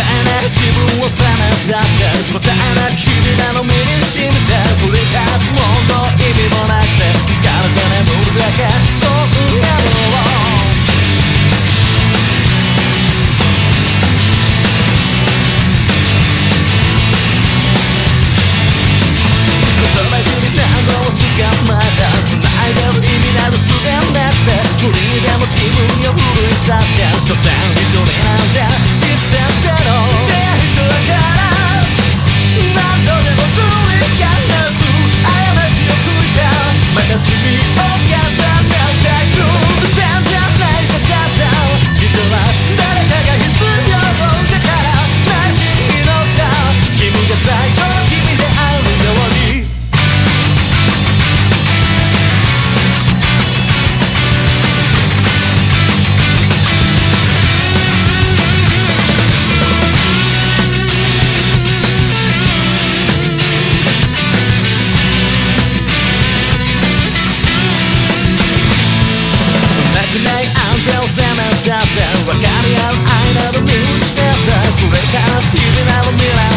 えない自分をさまたって答えない君なの身に染みて振りかすど見失ったこれから日々など見ら